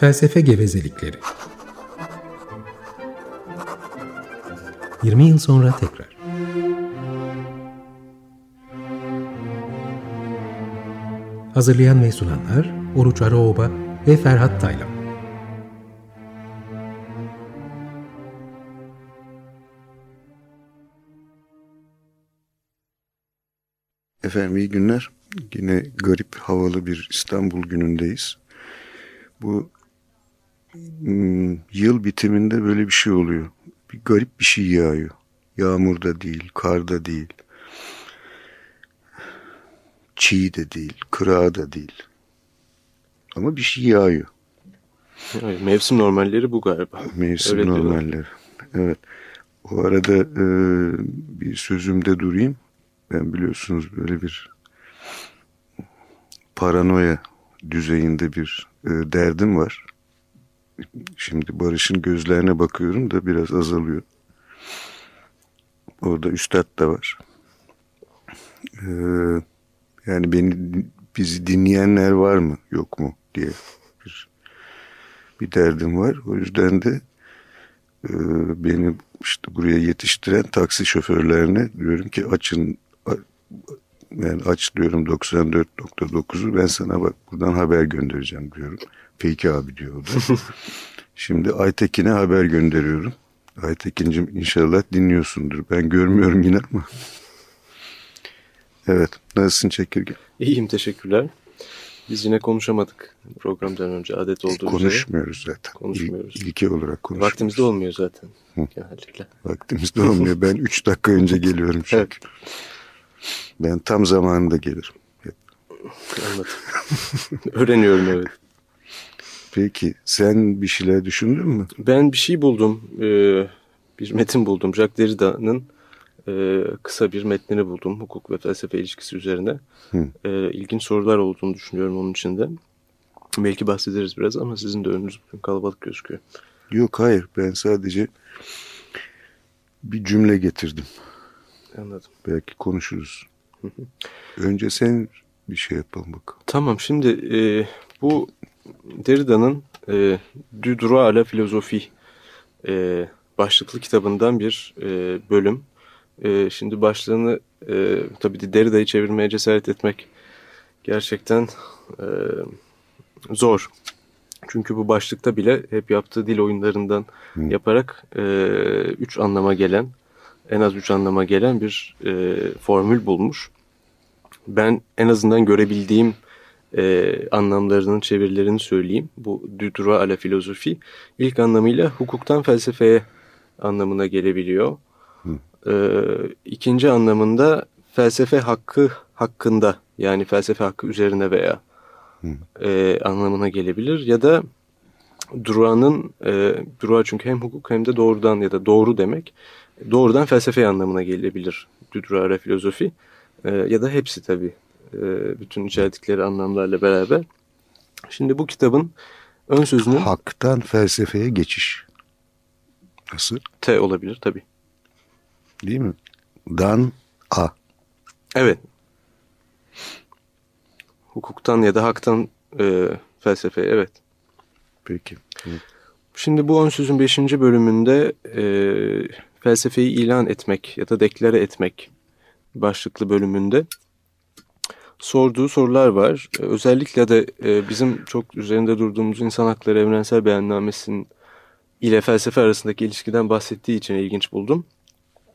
Felsefe gevezelikleri 20 yıl sonra tekrar Hazırlayan ve sunanlar Oruç Araoba ve Ferhat Taylan Efendim iyi günler. Yine garip havalı bir İstanbul günündeyiz. Bu yıl bitiminde böyle bir şey oluyor. Bir garip bir şey yağıyor. Yağmur da değil, kar da değil. Çiğ de değil, kırağı da değil. Ama bir şey yağıyor. Evet, mevsim normalleri bu galiba. Mevsim Öyle normalleri. Diyorlar. Evet. O arada e, bir sözümde durayım. Ben biliyorsunuz böyle bir paranoya düzeyinde bir e, derdim var. Şimdi Barış'ın gözlerine bakıyorum da biraz azalıyor. Orada üstad da var. Ee, yani beni bizi dinleyenler var mı yok mu diye bir, bir derdim var. O yüzden de e, beni işte buraya yetiştiren taksi şoförlerine diyorum ki açın yani aç diyorum 94.9'u ben sana bak buradan haber göndereceğim diyorum. Peki abi diyor o da. Şimdi Aytekin'e haber gönderiyorum. Aytekin'cim inşallah dinliyorsundur. Ben görmüyorum yine ama. Evet. Nasılsın Çekirge? İyiyim teşekkürler. Biz yine konuşamadık programdan önce adet olduğu e, Konuşmuyoruz üzere. zaten. Konuşmuyoruz. İl, ilke olarak konuşmuyoruz. Vaktimizde olmuyor zaten Hı. genellikle. Vaktimizde olmuyor. Ben 3 dakika önce geliyorum çünkü. evet. Ben tam zamanında gelirim. Anladım. Öğreniyorum evet. Peki sen bir şeyler düşündün mü? Ben bir şey buldum. Ee, bir metin buldum. Jacques Derrida'nın e, kısa bir metnini buldum. Hukuk ve felsefe ilişkisi üzerine. E, ilginç sorular olduğunu düşünüyorum onun içinde. Belki bahsederiz biraz ama sizin de önünüz kalabalık gözüküyor. Yok hayır ben sadece bir cümle getirdim. Anladım. Belki konuşuruz. Önce sen bir şey yapalım bakalım. Tamam şimdi e, bu Derrida'nın e, Du droit à la philosophie e, başlıklı kitabından bir e, bölüm. E, şimdi başlığını e, tabii Derrida'yı çevirmeye cesaret etmek gerçekten e, zor. Çünkü bu başlıkta bile hep yaptığı dil oyunlarından Hı. yaparak e, üç anlama gelen, en az üç anlama gelen bir e, formül bulmuş. Ben en azından görebildiğim e, anlamlarının çevirilerini söyleyeyim. Bu düdura ala filozofi ilk anlamıyla hukuktan felsefeye anlamına gelebiliyor. E, ikinci anlamında felsefe hakkı hakkında yani felsefe hakkı üzerine veya e, anlamına gelebilir. Ya da duranın, e, dura çünkü hem hukuk hem de doğrudan ya da doğru demek doğrudan felsefe anlamına gelebilir. Düdura filozofi e, ya da hepsi tabii e, bütün içerdikleri anlamlarla beraber. Şimdi bu kitabın ön sözünün... Haktan felsefeye geçiş. Nasıl? T olabilir tabii. Değil mi? Dan A. Evet. Hukuktan ya da haktan e, felsefe evet. Peki. Evet. Şimdi bu ön sözün 5. bölümünde e, felsefeyi ilan etmek ya da deklare etmek başlıklı bölümünde sorduğu sorular var. E, özellikle de e, bizim çok üzerinde durduğumuz insan hakları evrensel beyannamesinin ile felsefe arasındaki ilişkiden bahsettiği için ilginç buldum.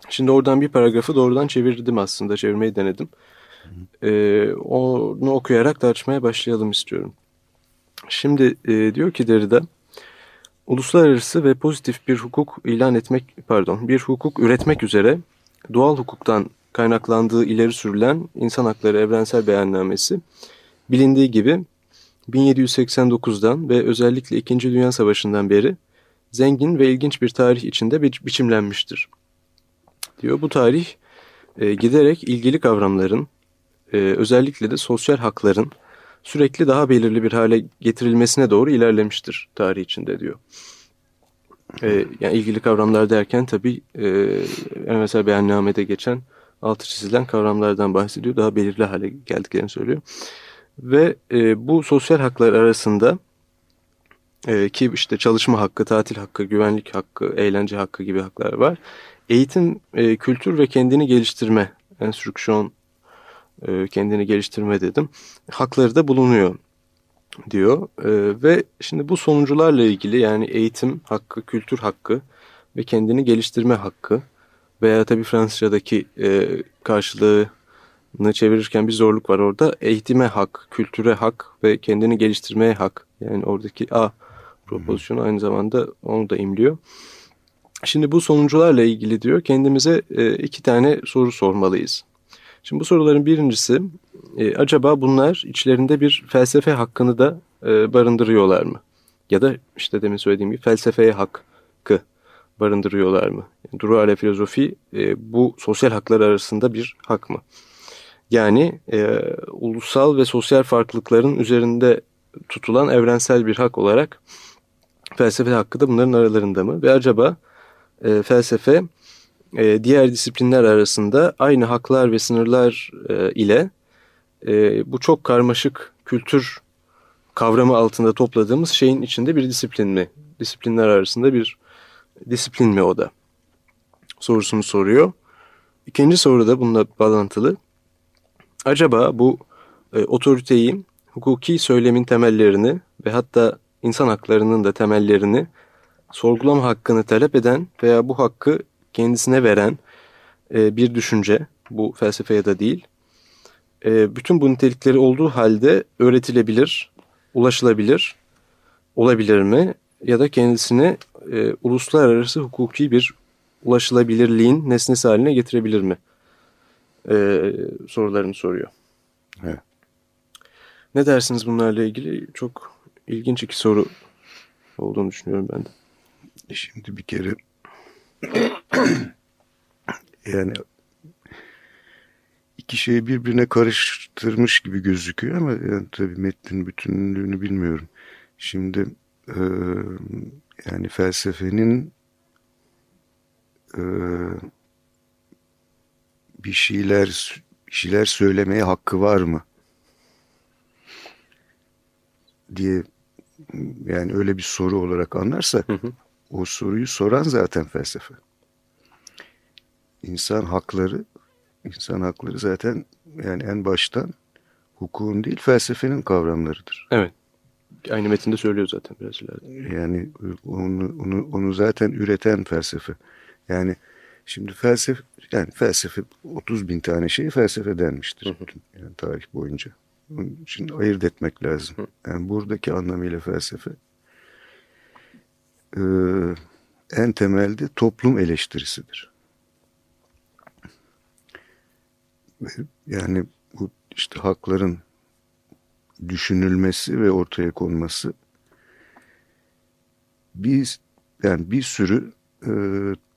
Şimdi oradan bir paragrafı doğrudan çevirdim aslında, çevirmeyi denedim. Ee, onu okuyarak tartışmaya başlayalım istiyorum. Şimdi e, diyor ki Derrida, uluslararası ve pozitif bir hukuk ilan etmek, pardon, bir hukuk üretmek üzere doğal hukuktan kaynaklandığı ileri sürülen İnsan Hakları Evrensel Beyannamesi bilindiği gibi 1789'dan ve özellikle 2. Dünya Savaşı'ndan beri zengin ve ilginç bir tarih içinde bi biçimlenmiştir. Diyor bu tarih e, giderek ilgili kavramların e, özellikle de sosyal hakların sürekli daha belirli bir hale getirilmesine doğru ilerlemiştir tarih içinde diyor. E, yani ilgili kavramlar derken tabii e, mesela beyannamede geçen altı çizilen kavramlardan bahsediyor. Daha belirli hale geldiklerini söylüyor. Ve e, bu sosyal haklar arasında E, ki işte çalışma hakkı, tatil hakkı, güvenlik hakkı, eğlence hakkı gibi haklar var. Eğitim, e, kültür ve kendini geliştirme, enstrüksiyon, e, kendini geliştirme dedim. Hakları da bulunuyor diyor. E, ve şimdi bu sonucularla ilgili yani eğitim hakkı, kültür hakkı ve kendini geliştirme hakkı veya tabii Fransızca'daki e, karşılığını çevirirken bir zorluk var orada. Eğitime hak, kültüre hak ve kendini geliştirmeye hak. Yani oradaki A propozisyonu aynı zamanda onu da imliyor. Şimdi bu sonucularla ilgili diyor kendimize iki tane soru sormalıyız. Şimdi bu soruların birincisi e, acaba bunlar içlerinde bir felsefe hakkını da e, barındırıyorlar mı? Ya da işte demin söylediğim gibi felsefeye hakkı barındırıyorlar mı? Yani Duru filozofi e, bu sosyal haklar arasında bir hak mı? Yani e, ulusal ve sosyal farklılıkların üzerinde tutulan evrensel bir hak olarak felsefe hakkı da bunların aralarında mı? Ve acaba e, felsefe e, diğer disiplinler arasında aynı haklar ve sınırlar e, ile e, bu çok karmaşık kültür kavramı altında topladığımız şeyin içinde bir disiplin mi? Disiplinler arasında bir disiplin mi o da? Sorusunu soruyor. İkinci soru da bununla bağlantılı. Acaba bu e, otoriteyi, hukuki söylemin temellerini ve hatta insan haklarının da temellerini sorgulama hakkını talep eden veya bu hakkı kendisine veren e, bir düşünce, bu felsefe ya da değil, e, bütün bu nitelikleri olduğu halde öğretilebilir, ulaşılabilir, olabilir mi? Ya da kendisini e, uluslararası hukuki bir ulaşılabilirliğin nesnesi haline getirebilir mi? E, sorularını soruyor. Evet. Ne dersiniz bunlarla ilgili? Çok ilginç iki soru olduğunu düşünüyorum ben de. Şimdi bir kere yani iki şeyi birbirine karıştırmış gibi gözüküyor ama yani tabii metnin bütünlüğünü bilmiyorum. Şimdi e, yani felsefenin e, bir şeyler bir şeyler söylemeye hakkı var mı diye yani öyle bir soru olarak anlarsak hı hı. O soruyu soran zaten felsefe. İnsan hakları insan hakları zaten yani en baştan hukukun değil felsefenin kavramlarıdır. Evet. Aynı metinde söylüyor zaten biraz ileride. Yani onu, onu, onu zaten üreten felsefe. Yani şimdi felsefe yani felsefe 30 bin tane şey felsefe denmiştir. Hı hı. Yani tarih boyunca. Onun için ayırt etmek lazım. Hı. Yani buradaki anlamıyla felsefe e, en temelde toplum eleştirisidir. Yani bu işte hakların düşünülmesi ve ortaya konması biz yani bir sürü e,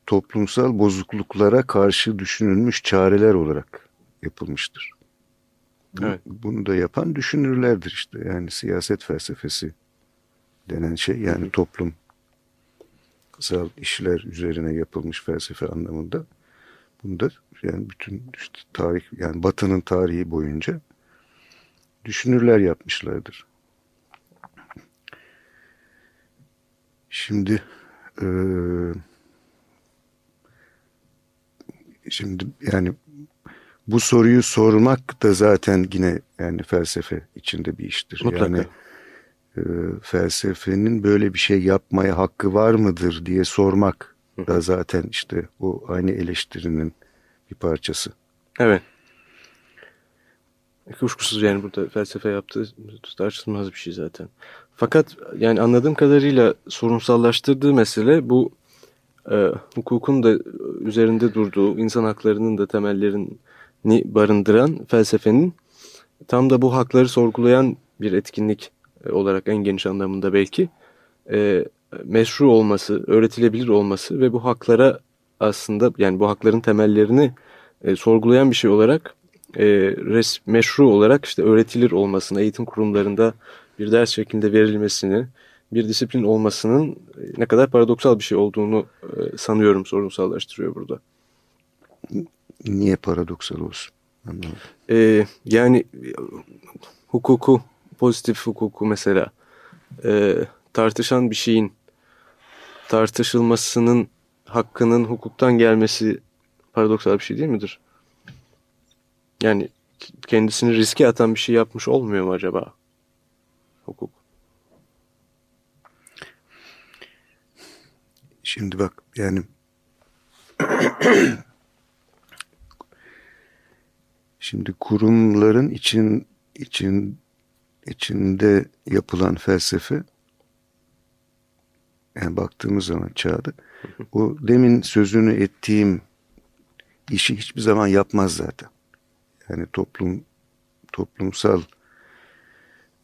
toplumsal bozukluklara karşı düşünülmüş çareler olarak yapılmıştır. Evet. Bunu da yapan düşünürlerdir işte. Yani siyaset felsefesi denen şey yani hı toplumsal işler üzerine yapılmış felsefe anlamında. Bunda yani bütün işte tarih yani Batı'nın tarihi boyunca düşünürler yapmışlardır. Şimdi e, şimdi yani bu soruyu sormak da zaten yine yani felsefe içinde bir iştir. Mutlaka. Yani e, felsefenin böyle bir şey yapmaya hakkı var mıdır diye sormak da zaten işte o aynı eleştirinin bir parçası. Evet. Kuşkusuz yani burada felsefe yaptığı tartışılmaz bir şey zaten. Fakat yani anladığım kadarıyla sorunsallaştırdığı mesele bu e, hukukun da üzerinde durduğu, insan haklarının da temellerini barındıran felsefenin tam da bu hakları sorgulayan bir etkinlik e, olarak en geniş anlamında belki e, meşru olması, öğretilebilir olması ve bu haklara aslında yani bu hakların temellerini e, sorgulayan bir şey olarak e, res, meşru olarak işte öğretilir olmasını, eğitim kurumlarında bir ders şeklinde verilmesini, bir disiplin olmasının e, ne kadar paradoksal bir şey olduğunu e, sanıyorum sorunsallaştırıyor burada. Niye paradoksal olsun? E, yani hukuku, pozitif hukuku mesela e, tartışan bir şeyin tartışılmasının hakkının hukuktan gelmesi paradoksal bir şey değil midir? Yani kendisini riske atan bir şey yapmış olmuyor mu acaba hukuk? Şimdi bak yani şimdi kurumların için için içinde yapılan felsefe yani baktığımız zaman çağda o demin sözünü ettiğim işi hiçbir zaman yapmaz zaten. Yani toplum toplumsal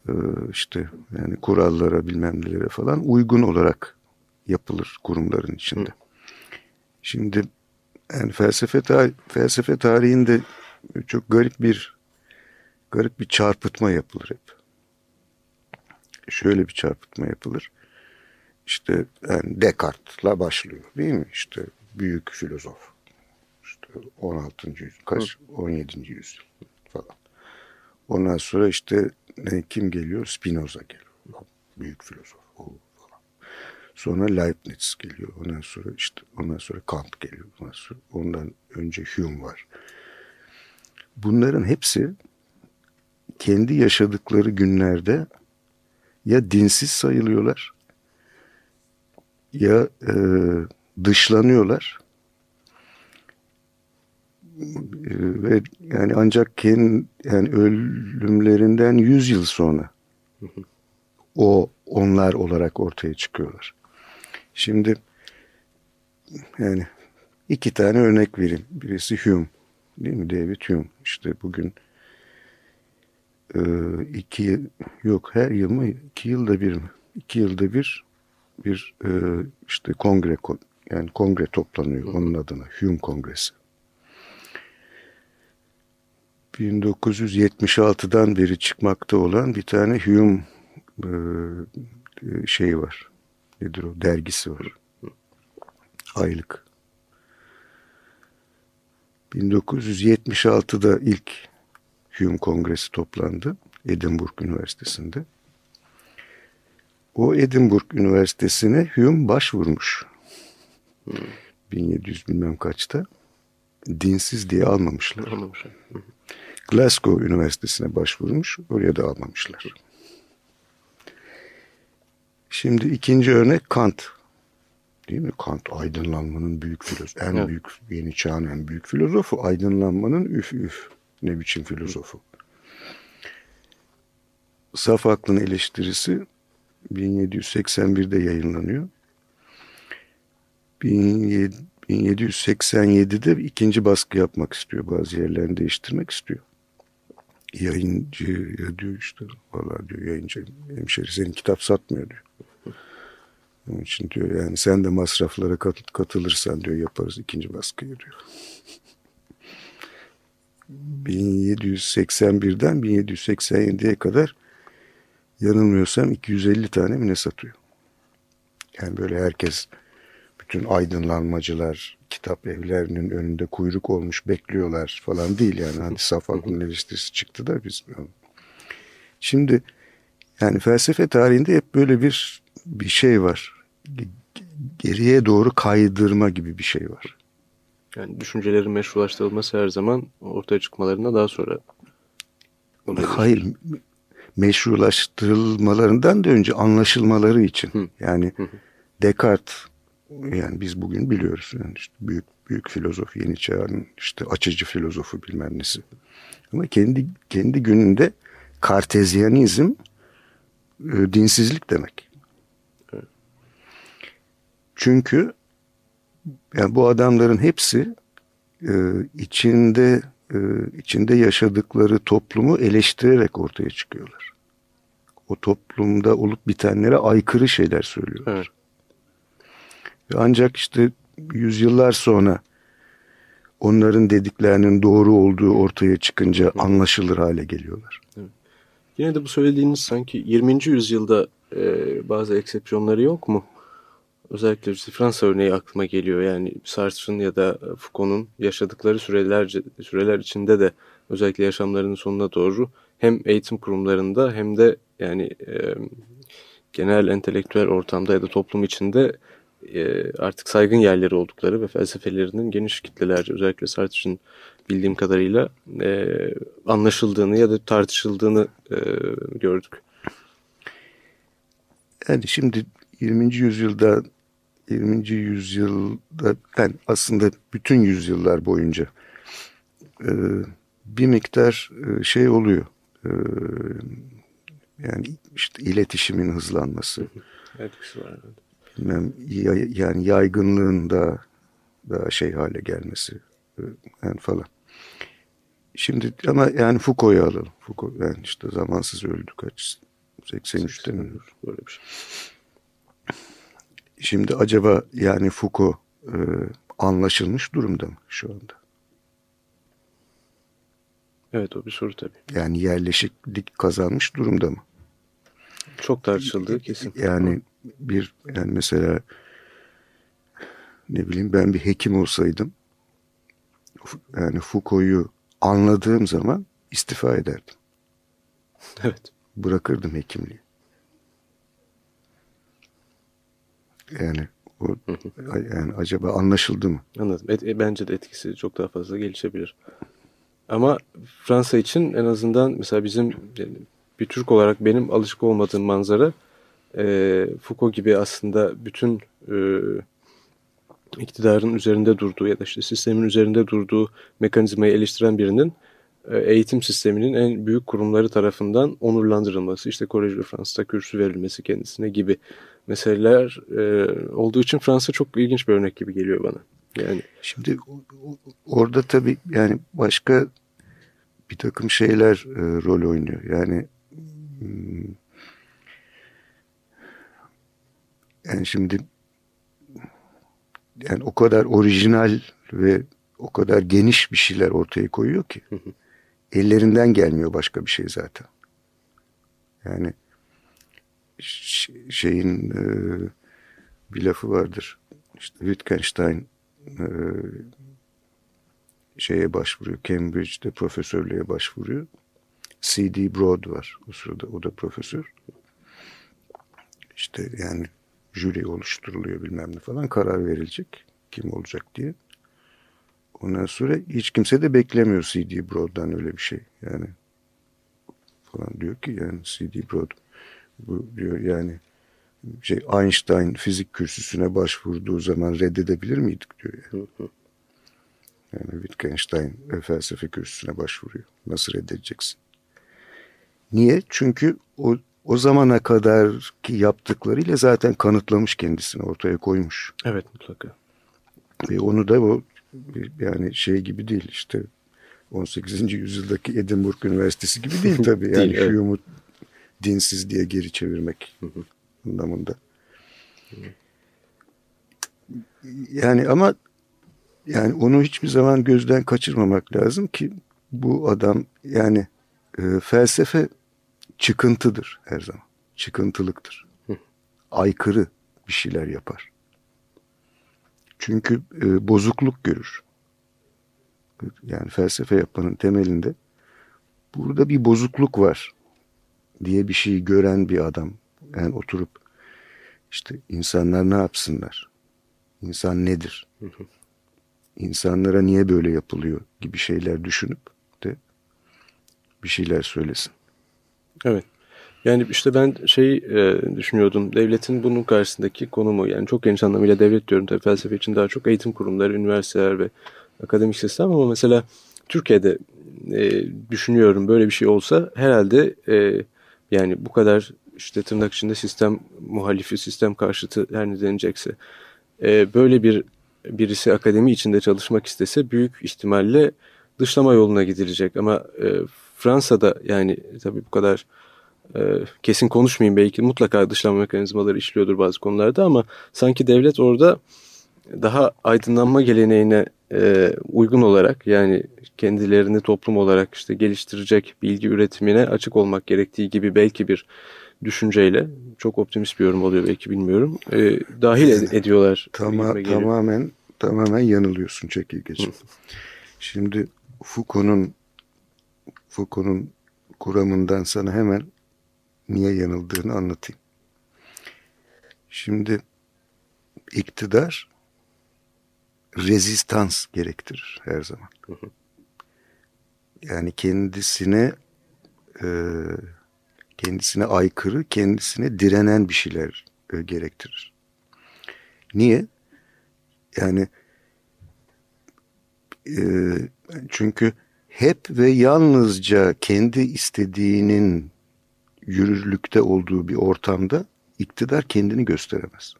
e, işte yani kurallara bilmem nelere falan uygun olarak yapılır kurumların içinde. Şimdi yani felsefe tarih, felsefe tarihinde çok garip bir garip bir çarpıtma yapılır hep. Şöyle bir çarpıtma yapılır. İşte yani Descartes'la başlıyor değil mi? İşte büyük filozof. İşte 16. yüzyıl, kaç? 17. yüzyıl falan. Ondan sonra işte ne, kim geliyor? Spinoza geliyor. Büyük filozof. O falan. Sonra Leibniz geliyor. Ondan sonra işte ondan sonra Kant geliyor. Ondan, sonra, ondan önce Hume var. Bunların hepsi kendi yaşadıkları günlerde ya dinsiz sayılıyorlar ya e, dışlanıyorlar e, ve yani ancak kendi yani ölümlerinden yüz yıl sonra o onlar olarak ortaya çıkıyorlar. Şimdi yani iki tane örnek vereyim. Birisi Hume değil mi? David Hume. İşte bugün e, iki yok her yıl mı? iki yılda bir mi? İki yılda bir bir e, işte kongre yani kongre toplanıyor onun adına Hume Kongresi. 1976'dan beri çıkmakta olan bir tane Hume e, şeyi var. Nedir o? Dergisi var. Aylık. 1976'da ilk Hume Kongresi toplandı. Edinburgh Üniversitesi'nde. O Edinburgh Üniversitesi'ne Hume başvurmuş. Hmm. 1700 bilmem kaçta. Dinsiz diye almamışlar. Almamışlar. Glasgow Üniversitesi'ne başvurmuş. Oraya da almamışlar. Şimdi ikinci örnek Kant. Değil mi? Kant aydınlanmanın büyük filozofu. En evet. büyük, yeni çağın en büyük filozofu. Aydınlanmanın üf üf. Ne biçim filozofu. Saf aklın eleştirisi 1781'de yayınlanıyor. 1787'de ikinci baskı yapmak istiyor. Bazı yerlerini değiştirmek istiyor. Yayıncı ya diyor işte valla diyor yayıncı hemşeri senin kitap satmıyor diyor. Onun için diyor yani sen de masraflara katılırsan diyor yaparız ikinci baskıyı diyor. 1781'den 1787'ye kadar yanılmıyorsam 250 tane mi ne satıyor? Yani böyle herkes bütün aydınlanmacılar kitap evlerinin önünde kuyruk olmuş bekliyorlar falan değil yani. Hani saf aklın eleştirisi çıktı da biz. Şimdi yani felsefe tarihinde hep böyle bir bir şey var. Geriye doğru kaydırma gibi bir şey var. Yani düşüncelerin meşrulaştırılması her zaman ortaya çıkmalarına daha sonra. Hayır, meşrulaştırılmalarından da önce anlaşılmaları için. Hı. Yani hı Descartes yani biz bugün biliyoruz yani işte büyük büyük filozof yeni çağın işte açıcı filozofu bilmem nesi. Ama kendi kendi gününde kartezyanizm e, dinsizlik demek. Çünkü yani bu adamların hepsi e, içinde e, içinde yaşadıkları toplumu eleştirerek ortaya çıkıyorlar. O toplumda olup bitenlere aykırı şeyler söylüyorlar. Evet. Ve ancak işte yüzyıllar sonra onların dediklerinin doğru olduğu ortaya çıkınca evet. anlaşılır hale geliyorlar. Evet. Yine de bu söylediğiniz sanki 20. yüzyılda e, bazı eksepsiyonları yok mu? Özellikle işte Fransa örneği aklıma geliyor. Yani Sartre'ın ya da Foucault'un yaşadıkları süreler, süreler içinde de özellikle yaşamlarının sonuna doğru hem eğitim kurumlarında hem de yani e, genel entelektüel ortamda ya da toplum içinde e, artık saygın yerleri oldukları ve felsefelerinin geniş kitlelerce özellikle Sartre'ın bildiğim kadarıyla e, anlaşıldığını ya da tartışıldığını e, gördük. Yani şimdi 20. yüzyılda 20. yüzyılda yani aslında bütün yüzyıllar boyunca e, bir miktar e, şey oluyor. E, yani işte iletişimin hızlanması. Etkisi var. Bilmem, yani yaygınlığın da daha şey hale gelmesi e, yani falan. Şimdi ama yani Foucault'u alalım. Foucault yani işte zamansız öldü kaç 83'te mi? Böyle bir şey. Şimdi acaba yani Foucault e, anlaşılmış durumda mı şu anda? Evet o bir soru tabii. Yani yerleşiklik kazanmış durumda mı? Çok tartışıldığı kesin. Yani bir yani mesela ne bileyim ben bir hekim olsaydım yani Foucault'u anladığım zaman istifa ederdim. Evet. Bırakırdım hekimliği. Yani o, yani acaba anlaşıldı mı? Anladım. Et, e, bence de etkisi çok daha fazla gelişebilir. Ama Fransa için en azından mesela bizim yani bir Türk olarak benim alışık olmadığım manzara e, Foucault gibi aslında bütün e, iktidarın üzerinde durduğu ya da işte sistemin üzerinde durduğu mekanizmayı eleştiren birinin e, eğitim sisteminin en büyük kurumları tarafından onurlandırılması, işte Kolej de Fransa'da kürsü verilmesi kendisine gibi meseleler e, olduğu için Fransa çok ilginç bir örnek gibi geliyor bana. Yani şimdi orada tabii yani başka bir takım şeyler e, rol oynuyor. Yani hmm, yani şimdi yani o kadar orijinal ve o kadar geniş bir şeyler ortaya koyuyor ki ellerinden gelmiyor başka bir şey zaten. Yani şeyin e, bir lafı vardır. İşte Wittgenstein e, şeye başvuruyor. Cambridge'de profesörlüğe başvuruyor. C.D. Broad var o sırada. O da profesör. İşte yani jüri oluşturuluyor bilmem ne falan. Karar verilecek kim olacak diye. Ondan sonra hiç kimse de beklemiyor C.D. Broad'dan öyle bir şey. Yani falan diyor ki yani C.D. Broad bu diyor yani şey Einstein fizik kürsüsüne başvurduğu zaman reddedebilir miydik diyor. Yani. Yani Wittgenstein felsefe kürsüsüne başvuruyor. Nasıl reddedeceksin? Niye? Çünkü o, o zamana kadar ki yaptıklarıyla zaten kanıtlamış kendisini ortaya koymuş. Evet mutlaka. Ve onu da o yani şey gibi değil işte 18. yüzyıldaki Edinburgh Üniversitesi gibi değil tabii. Yani değil, evet. Dinsiz diye geri çevirmek anlamında. Yani ama yani onu hiçbir zaman gözden kaçırmamak lazım ki bu adam yani e, felsefe çıkıntıdır her zaman. Çıkıntılıktır. Aykırı bir şeyler yapar. Çünkü e, bozukluk görür. Yani felsefe yapmanın temelinde burada bir bozukluk var diye bir şeyi gören bir adam. Yani oturup işte insanlar ne yapsınlar? İnsan nedir? İnsanlara niye böyle yapılıyor gibi şeyler düşünüp de bir şeyler söylesin. Evet. Yani işte ben şey e, düşünüyordum. Devletin bunun karşısındaki konumu yani çok geniş anlamıyla devlet diyorum tabii felsefe için daha çok eğitim kurumları, üniversiteler ve akademik sistem ama mesela Türkiye'de e, düşünüyorum böyle bir şey olsa herhalde e, yani bu kadar işte tırnak içinde sistem muhalifi, sistem karşıtı her ne denecekse e, böyle bir birisi akademi içinde çalışmak istese büyük ihtimalle dışlama yoluna gidilecek. Ama e, Fransa'da yani tabii bu kadar e, kesin konuşmayayım belki mutlaka dışlama mekanizmaları işliyordur bazı konularda ama sanki devlet orada daha aydınlanma geleneğine e, uygun olarak yani kendilerini toplum olarak işte geliştirecek bilgi üretimine açık olmak gerektiği gibi belki bir düşünceyle çok optimist bir yorum oluyor belki bilmiyorum e, dahil ed ediyorlar. Tama tamamen tamamen yanılıyorsun çekirgeciğim. Şimdi Foucault'un Foucault'un kuramından sana hemen niye yanıldığını anlatayım. Şimdi iktidar rezistans gerektirir her zaman. Yani kendisine e, kendisine aykırı, kendisine direnen bir şeyler e, gerektirir. Niye? Yani e, çünkü hep ve yalnızca kendi istediğinin yürürlükte olduğu bir ortamda iktidar kendini gösteremez.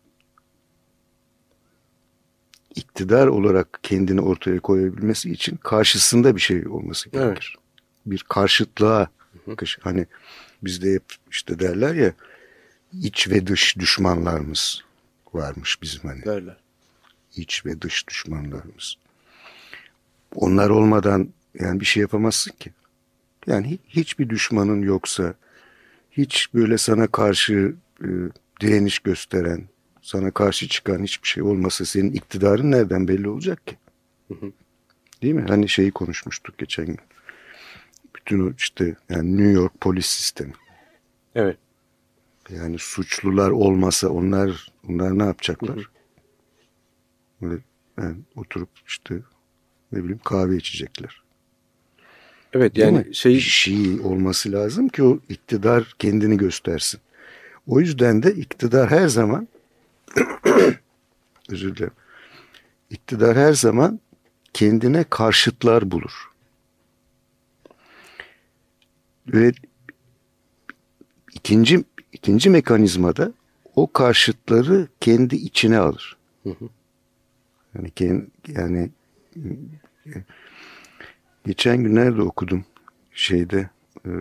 İktidar olarak kendini ortaya koyabilmesi için karşısında bir şey olması gerekir. Evet. Bir karşıtlığa, hani bizde hep işte derler ya iç ve dış düşmanlarımız varmış bizim hani. Derler. İç ve dış düşmanlarımız. Onlar olmadan yani bir şey yapamazsın ki. Yani hiçbir düşmanın yoksa, hiç böyle sana karşı e, direniş gösteren, sana karşı çıkan hiçbir şey olmasa senin iktidarın nereden belli olacak ki? Değil mi? Hani şeyi konuşmuştuk geçen gün. Bütün o işte yani New York polis sistemi. Evet. Yani suçlular olmasa onlar onlar ne yapacaklar? Böyle yani oturup işte ne bileyim kahve içecekler. Evet yani şey... Bir şey olması lazım ki o iktidar kendini göstersin. O yüzden de iktidar her zaman özür dilerim. İktidar her zaman kendine karşıtlar bulur. Ve ikinci ikinci mekanizmada o karşıtları kendi içine alır. Hı hı. Yani kendi, yani geçen günlerde okudum şeyde e,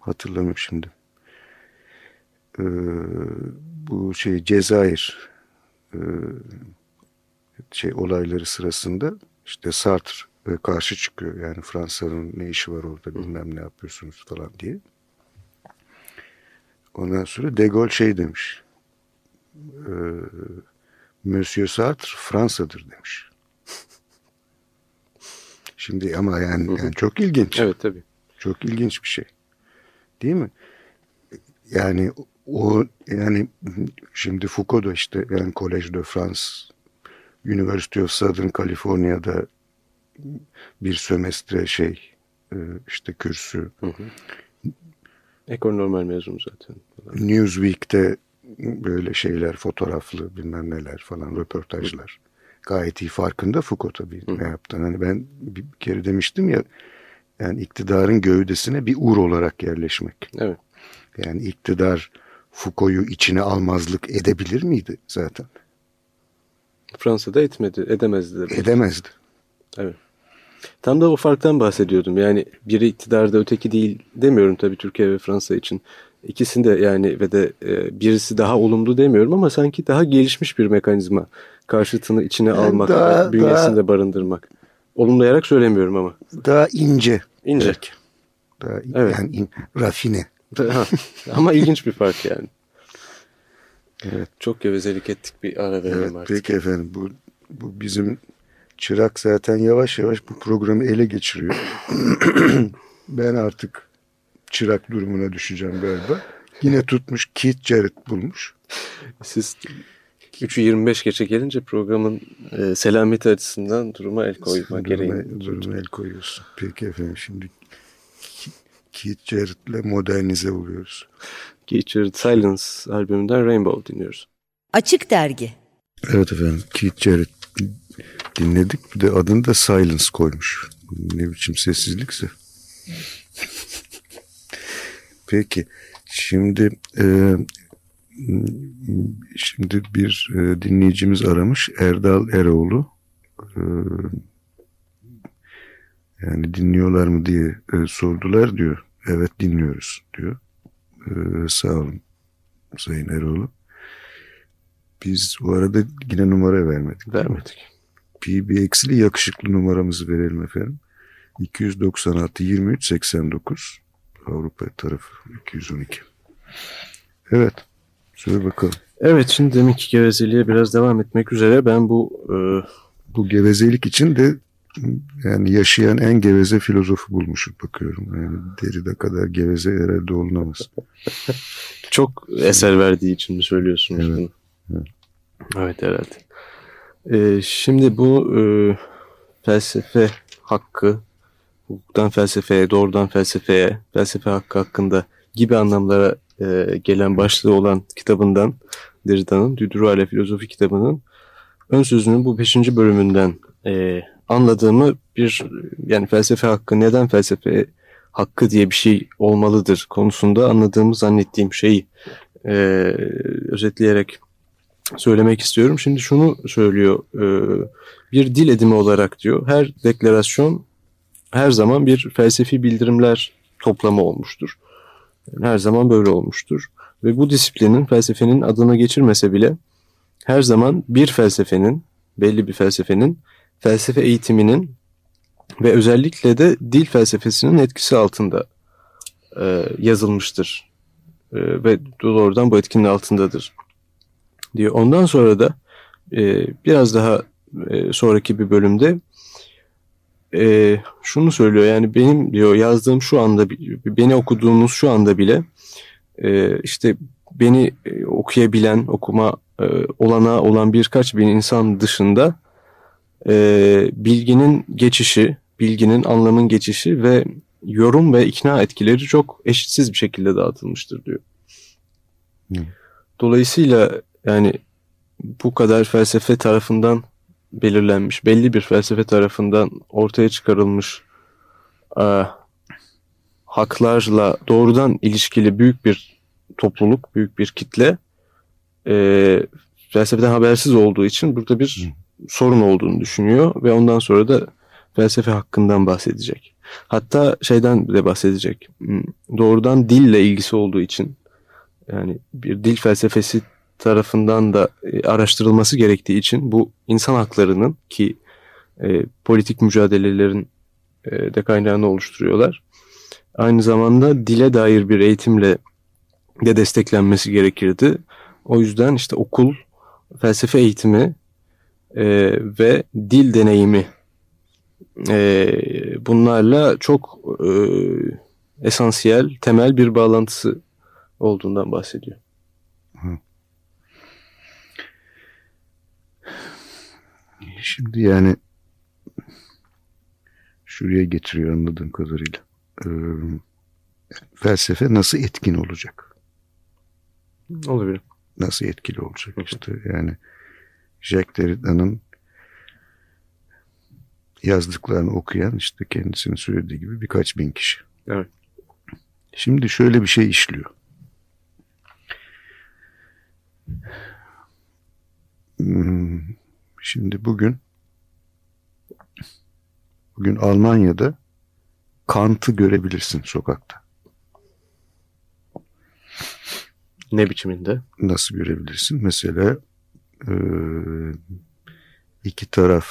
hatırlamıyorum şimdi. E, bu şey Cezayir e, şey olayları sırasında işte Sartre e, karşı çıkıyor. Yani Fransa'nın ne işi var orada bilmem ne yapıyorsunuz falan diye. Ondan sonra De Gaulle şey demiş. E, Monsieur Sartre Fransa'dır demiş. Şimdi ama yani, yani çok ilginç. Evet tabii. Çok ilginç bir şey. Değil mi? Yani o yani şimdi Foucault da işte yani Collège de France University of Southern California'da bir sömestre şey e, işte kürsü. Hı hı. Normal mezunu zaten. Newsweek'te böyle şeyler fotoğraflı bilmem neler falan röportajlar. Hı. Gayet iyi farkında Foucault tabii Hı. ne yaptığını. Hani ben bir kere demiştim ya yani iktidarın gövdesine bir ur olarak yerleşmek. Evet. Yani iktidar Foucault'u içine almazlık edebilir miydi zaten? Fransa'da etmedi, edemezdi. Demek. Edemezdi. Evet. Tam da o farktan bahsediyordum. Yani biri iktidarda öteki değil demiyorum tabii Türkiye ve Fransa için. İkisinde yani ve de e, birisi daha olumlu demiyorum ama sanki daha gelişmiş bir mekanizma. Karşıtını içine yani almak, daha, bünyesinde daha, barındırmak. Olumlayarak söylemiyorum ama. Daha ince. İnce. Belki. Daha evet. yani in, rafine. Ama ilginç bir fark yani. Evet. Çok gevezelik ettik bir ara verelim evet, artık. Peki efendim bu, bu bizim çırak zaten yavaş yavaş bu programı ele geçiriyor. ben artık çırak durumuna düşeceğim galiba. Yine tutmuş Keith Jarrett bulmuş. Siz 3'ü 25 geçe gelince programın e, selameti açısından duruma el koyma gereği. Duruma el koyuyorsun. Peki efendim şimdi Keith Jarrett'le modernize oluyoruz. Keith Jarrett Silence albümünden Rainbow dinliyoruz. Açık Dergi Evet efendim Keith Jarrett dinledik. Bir de adını da Silence koymuş. Ne biçim sessizlikse. Peki şimdi e, şimdi bir e, dinleyicimiz aramış Erdal Eroğlu e, yani dinliyorlar mı diye e, sordular diyor. Evet dinliyoruz diyor. E, sağ olun Sayın Eroğlu. Biz bu arada yine numara vermedik. Vermedik. PBX'li yakışıklı numaramızı verelim efendim. 296 23 89 Avrupa tarafı 212. Evet. Söyle bakalım. Evet şimdi deminki gevezeliğe biraz devam etmek üzere ben bu... E... Bu gevezelik için de yani yaşayan en geveze filozofu bulmuşum bakıyorum. Yani Derrida kadar geveze herhalde olunamaz. Çok eser verdiği için mi söylüyorsunuz Evet. bunu? Evet. Evet herhalde. Ee, şimdi bu e, felsefe hakkı, hukuktan felsefeye, doğrudan felsefeye, felsefe hakkı hakkında gibi anlamlara e, gelen başlığı olan kitabından Derrida'nın Düdürale Filozofi kitabının ön sözünün bu 5. bölümünden e, anladığımı bir yani felsefe hakkı neden felsefe hakkı diye bir şey olmalıdır konusunda anladığımı zannettiğim şeyi e, özetleyerek söylemek istiyorum. Şimdi şunu söylüyor e, bir dil edimi olarak diyor her deklarasyon her zaman bir felsefi bildirimler toplamı olmuştur. Her zaman böyle olmuştur. Ve bu disiplinin felsefenin adını geçirmese bile her zaman bir felsefenin, belli bir felsefenin felsefe eğitiminin ve özellikle de dil felsefesinin etkisi altında e, yazılmıştır. E, ve doğrudan bu etkinin altındadır diyor. Ondan sonra da e, biraz daha e, sonraki bir bölümde e, şunu söylüyor yani benim diyor yazdığım şu anda beni okuduğunuz şu anda bile e, işte beni e, okuyabilen okuma e, olanağı olan birkaç bin insan dışında e, bilginin geçişi bilginin anlamın geçişi ve yorum ve ikna etkileri çok eşitsiz bir şekilde dağıtılmıştır diyor. Hı. Dolayısıyla yani bu kadar felsefe tarafından belirlenmiş, belli bir felsefe tarafından ortaya çıkarılmış e, haklarla doğrudan ilişkili büyük bir topluluk, büyük bir kitle e, felsefeden habersiz olduğu için burada bir sorun olduğunu düşünüyor ve ondan sonra da felsefe hakkından bahsedecek. Hatta şeyden de bahsedecek. Hmm, Doğrudan dille ilgisi olduğu için yani bir dil felsefesi tarafından da e, araştırılması gerektiği için bu insan haklarının ki e, politik mücadelelerin e, de kaynağını oluşturuyorlar. Aynı zamanda dile dair bir eğitimle de desteklenmesi gerekirdi. O yüzden işte okul, felsefe eğitimi e, ve dil deneyimi e, bunlarla çok e, esansiyel, temel bir bağlantısı olduğundan bahsediyor. Şimdi yani şuraya getiriyor anladığım kadarıyla. Ee, felsefe nasıl etkin olacak? Olabilir. Nasıl etkili olacak işte yani Jacques Derrida'nın yazdıklarını okuyan işte kendisinin söylediği gibi birkaç bin kişi. Evet. Şimdi şöyle bir şey işliyor. Hmm, Şimdi bugün bugün Almanya'da Kant'ı görebilirsin sokakta. Ne biçiminde? Nasıl görebilirsin? Mesela e, iki taraf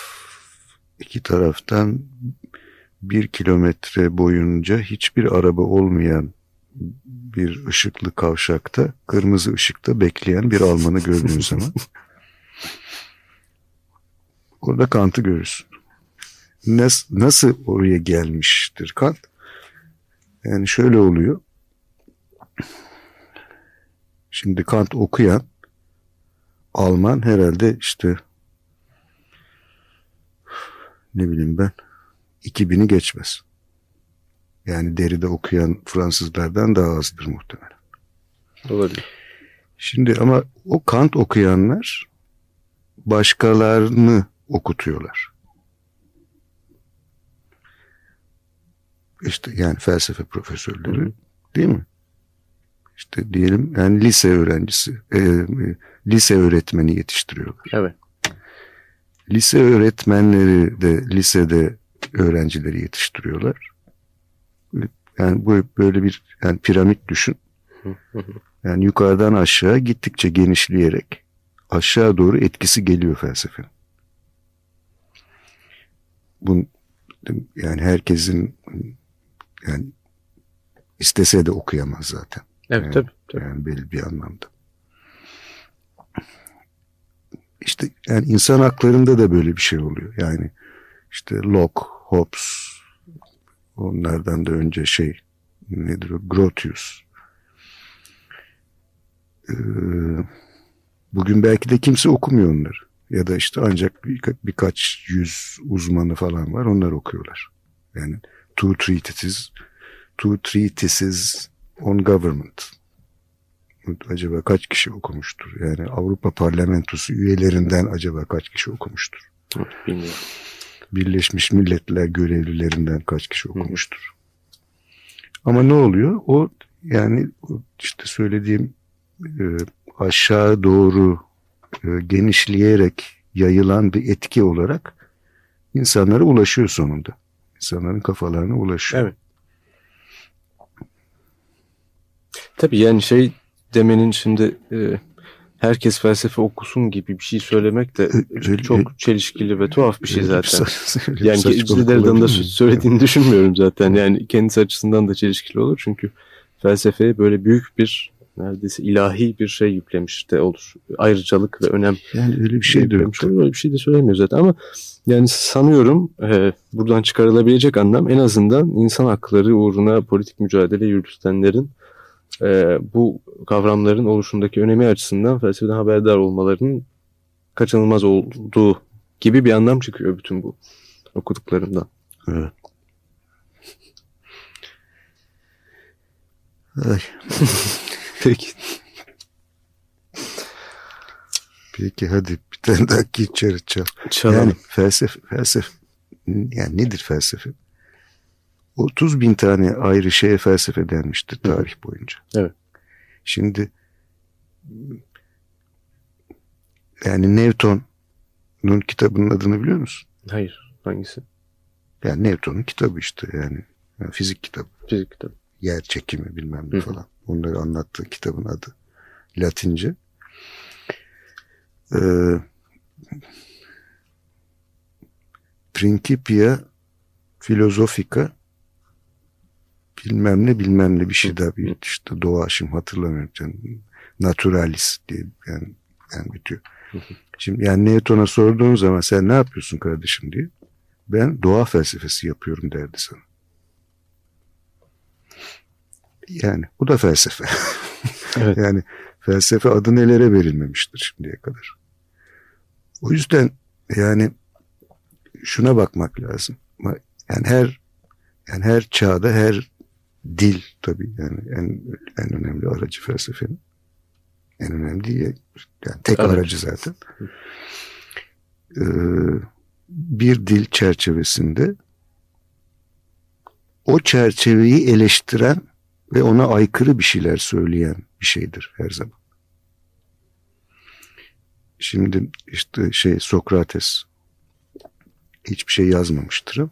iki taraftan bir kilometre boyunca hiçbir araba olmayan bir ışıklı kavşakta kırmızı ışıkta bekleyen bir Almanı gördüğün zaman orada Kant'ı görürsün. Nasıl, nasıl oraya gelmiştir Kant? Yani şöyle oluyor. Şimdi Kant okuyan Alman herhalde işte ne bileyim ben 2000'i geçmez. Yani deride okuyan Fransızlardan daha azdır muhtemelen. Olabilir. Şimdi ama o Kant okuyanlar başkalarını okutuyorlar. İşte yani felsefe profesörleri Hı değil mi? İşte diyelim yani lise öğrencisi, e, e, lise öğretmeni yetiştiriyorlar. Evet. Lise öğretmenleri de lisede öğrencileri yetiştiriyorlar. Yani bu böyle bir yani piramit düşün. Yani yukarıdan aşağı gittikçe genişleyerek aşağı doğru etkisi geliyor felsefenin. Bu yani herkesin yani istese de okuyamaz zaten. Evet Yani- tabii. tabii. Yani belli bir anlamda. İşte yani insan haklarında da böyle bir şey oluyor. Yani işte Locke, Hobbes, onlardan da önce şey nedir o Grotius. Ee, bugün belki de kimse okumuyor onları. Ya da işte ancak birka, birkaç yüz uzmanı falan var onlar okuyorlar. Yani two treatises, two treatises on government. Acaba kaç kişi okumuştur? Yani Avrupa Parlamentosu üyelerinden acaba kaç kişi okumuştur? Bilmiyorum. Birleşmiş Milletler görevlilerinden kaç kişi okumuştur? Ama ne oluyor? O yani işte söylediğim e, aşağı doğru e, genişleyerek yayılan bir etki olarak insanlara ulaşıyor sonunda. İnsanların kafalarına ulaşıyor. Evet. Tabii yani şey demenin şimdi e, herkes felsefe okusun gibi bir şey söylemek de öyle, çok öyle, çelişkili ve tuhaf bir şey zaten. Bir yani Cidder'dan da söylediğini düşünmüyorum zaten. Yani kendisi açısından da çelişkili olur. Çünkü felsefeye böyle büyük bir neredeyse ilahi bir şey yüklemiş de olur. Ayrıcalık ve önem. Yani öyle bir şey de yok. Öyle bir şey de söylemiyor zaten ama yani sanıyorum e, buradan çıkarılabilecek anlam en azından insan hakları uğruna politik mücadele yürütenlerin e, bu kavramların oluşundaki önemi açısından felsefeden haberdar olmalarının kaçınılmaz olduğu gibi bir anlam çıkıyor bütün bu okuduklarımdan. Evet. Peki. Peki hadi bir tane daha geçer çal. Çalalım. Yani felsefe, felsefe yani nedir felsefe? 30 bin tane ayrı şeye felsefe denmiştir tarih boyunca. Evet. Şimdi yani Newton'un kitabının adını biliyor musun? Hayır. Hangisi? Yani Newton'un kitabı işte yani. yani fizik kitabı. Fizik kitabı. Yer çekimi bilmem ne falan. Onları anlattığı kitabın adı. Latince. Ee, Principia Philosophica bilmem ne bilmem ne bir şey daha bir işte doğa şimdi hatırlamıyorum. Yani, naturalis diye yani, yani bitiyor. Şimdi yani Newton'a sorduğun zaman sen ne yapıyorsun kardeşim diye. Ben doğa felsefesi yapıyorum derdi sana. Yani bu da felsefe. Evet. yani felsefe adı nelere verilmemiştir şimdiye kadar. O yüzden yani şuna bakmak lazım. Yani her yani her çağda her dil tabii yani en, en önemli aracı felsefenin. En önemli değil. Yani tek evet. aracı zaten. Ee, bir dil çerçevesinde o çerçeveyi eleştiren ve ona aykırı bir şeyler söyleyen bir şeydir her zaman. Şimdi işte şey Sokrates hiçbir şey yazmamıştır ama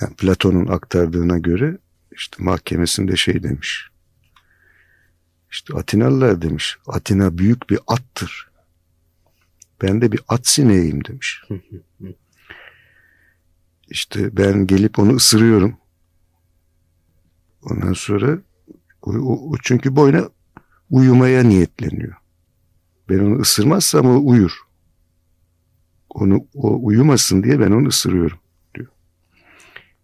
yani Platon'un aktardığına göre işte mahkemesinde şey demiş. İşte Atinalılar demiş. Atina büyük bir attır. Ben de bir at sineğiyim demiş. İşte ben gelip onu ısırıyorum. Ondan sonra o, o, çünkü boyuna uyumaya niyetleniyor. Ben onu ısırmazsam o uyur. Onu o uyumasın diye ben onu ısırıyorum.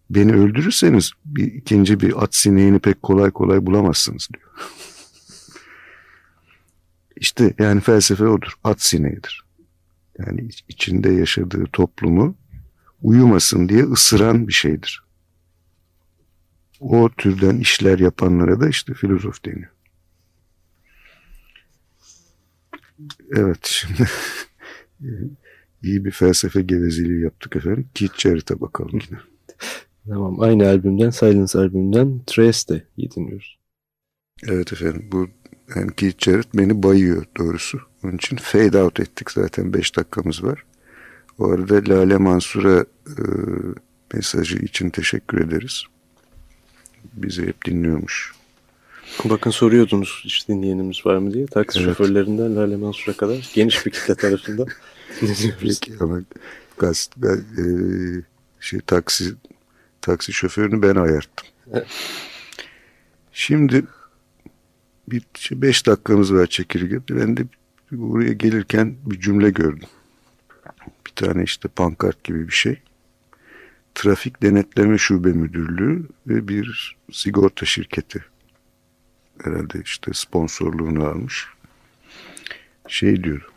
Beni öldürürseniz bir ikinci bir at sineğini pek kolay kolay bulamazsınız diyor. İşte yani felsefe odur. At sineğidir. Yani içinde yaşadığı toplumu uyumasın diye ısıran bir şeydir o türden işler yapanlara da işte filozof deniyor. Evet şimdi iyi bir felsefe gevezeliği yaptık efendim. Jarrett'a bakalım yine. Tamam aynı albümden Silence albümünden Trieste'yi dinliyoruz. Evet efendim bu yani Keith Jarrett beni bayıyor doğrusu. Onun için fade out ettik zaten 5 dakikamız var. O arada Lale Mansur'a e, mesajı için teşekkür ederiz bizi hep dinliyormuş. Bakın soruyordunuz hiç dinleyenimiz var mı diye. Taksi evet. şoförlerinden Lale Mansur'a kadar geniş bir kitle tarafından dinliyoruz. Peki ama gaz, gaz, e, şey, taksi, taksi şoförünü ben ayarttım. Şimdi bir şey, beş dakikamız var çekirge. Ben de buraya gelirken bir cümle gördüm. Bir tane işte pankart gibi bir şey. Trafik Denetleme Şube Müdürlüğü ve bir sigorta şirketi herhalde işte sponsorluğunu almış. Şey diyor.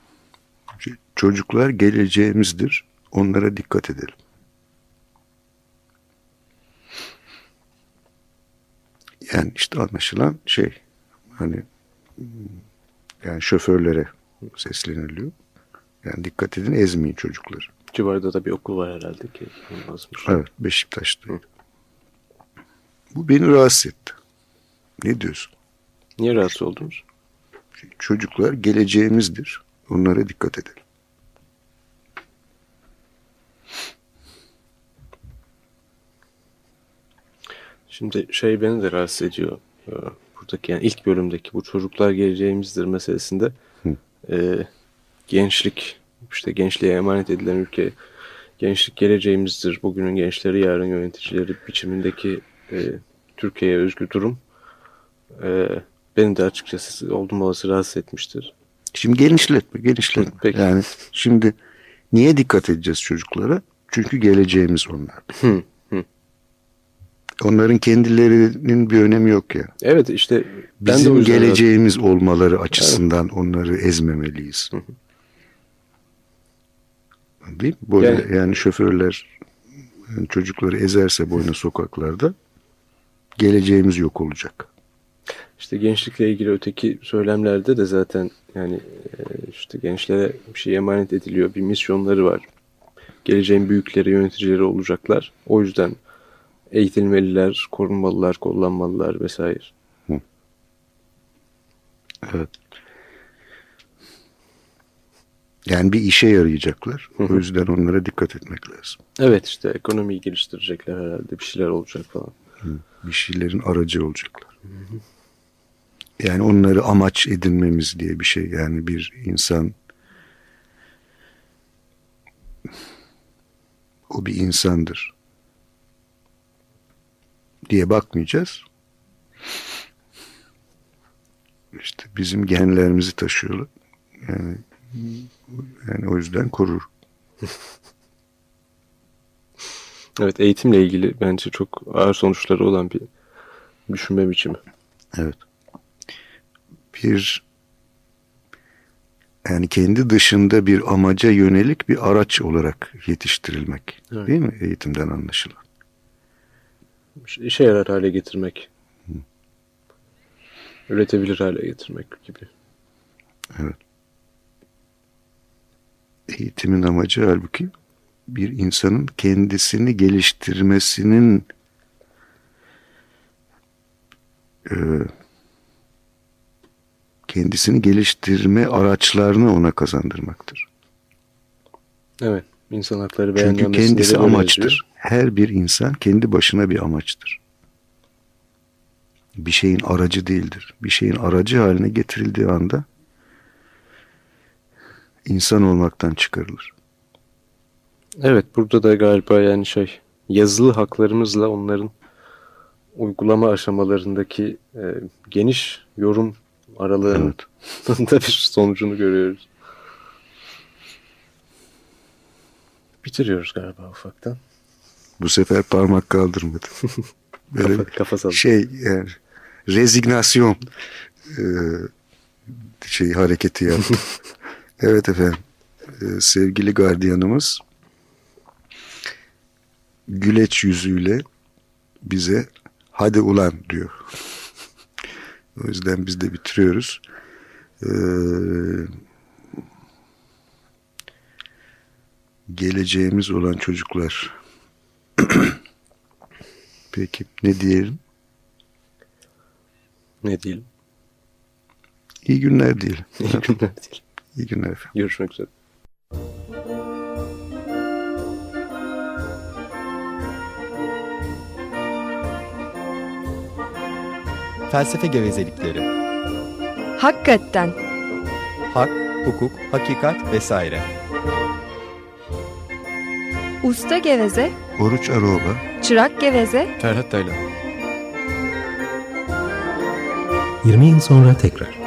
Çocuklar geleceğimizdir. Onlara dikkat edelim. Yani işte anlaşılan şey hani yani şoförlere sesleniliyor. Yani dikkat edin ezmeyin çocukları. Civarda da bir okul var herhalde ki. Basmış. Evet Beşiktaş'ta. Bu beni rahatsız etti. Ne diyorsun? Niye rahatsız oldunuz? Çocuklar geleceğimizdir. Onlara dikkat edelim. Şimdi şey beni de rahatsız ediyor. Ee, buradaki yani ilk bölümdeki bu çocuklar geleceğimizdir meselesinde e, gençlik işte gençliğe emanet edilen ülke gençlik geleceğimizdir. Bugünün gençleri yarın yöneticileri biçimindeki e, Türkiye'ye özgü durum e, beni de açıkçası oldum olası rahatsız etmiştir. Şimdi genişletme, genişletme. Peki. Yani şimdi niye dikkat edeceğiz çocuklara? Çünkü geleceğimiz onlar. Hı, hı. Onların kendilerinin bir önemi yok ya. Evet işte ben bizim de geleceğimiz zaten... olmaları açısından evet. onları ezmemeliyiz. Hı hı. Değil mi? Böyle yani, yani şoförler yani çocukları ezerse boyuna sokaklarda geleceğimiz yok olacak. İşte gençlikle ilgili öteki söylemlerde de zaten yani e, işte gençlere bir şey emanet ediliyor. Bir misyonları var. Geleceğin büyükleri, yöneticileri olacaklar. O yüzden eğitilmeliler, korunmalılar, kullanmalılar vesaire. Hı. Evet. Yani bir işe yarayacaklar. Hı hı. O yüzden onlara dikkat etmek lazım. Evet işte ekonomiyi geliştirecekler herhalde. Bir şeyler olacak falan. Hı. Bir şeylerin aracı olacaklar. Hı hı. Yani onları amaç edinmemiz diye bir şey. Yani bir insan o bir insandır diye bakmayacağız. İşte bizim genlerimizi taşıyorlar. Yani yani o yüzden korur. evet eğitimle ilgili bence çok ağır sonuçları olan bir düşünme biçimi. Evet bir yani kendi dışında bir amaca yönelik bir araç olarak yetiştirilmek. Evet. Değil mi? Eğitimden anlaşılan. İşe yarar hale getirmek. Hı. Üretebilir hale getirmek gibi. Evet. Eğitimin amacı halbuki bir insanın kendisini geliştirmesinin e, kendisini geliştirme araçlarını ona kazandırmaktır. Evet, insan hakları Çünkü kendisi amaçtır. Her bir insan kendi başına bir amaçtır. Bir şeyin aracı değildir. Bir şeyin aracı haline getirildiği anda insan olmaktan çıkarılır. Evet, burada da galiba yani şey yazılı haklarımızla onların uygulama aşamalarındaki e, geniş yorum aralığın evet. da bir sonucunu görüyoruz. Bitiriyoruz galiba ufaktan. Bu sefer parmak kaldırmadı. Böyle kafa, kafa şey yani rezignasyon e, şey hareketi yaptı. evet efendim. E, sevgili gardiyanımız güleç yüzüyle bize hadi ulan diyor. O yüzden biz de bitiriyoruz. Ee, geleceğimiz olan çocuklar. Peki ne diyelim? Ne diyelim? İyi günler diyelim. İyi günler diyelim. İyi günler efendim. Görüşmek üzere. Felsefe gevezelikleri. Hakikaten. Hak, hukuk, hakikat vesaire. Usta geveze. Oruç Aroğlu. Çırak geveze. Ferhat Taylan. 20 yıl sonra tekrar.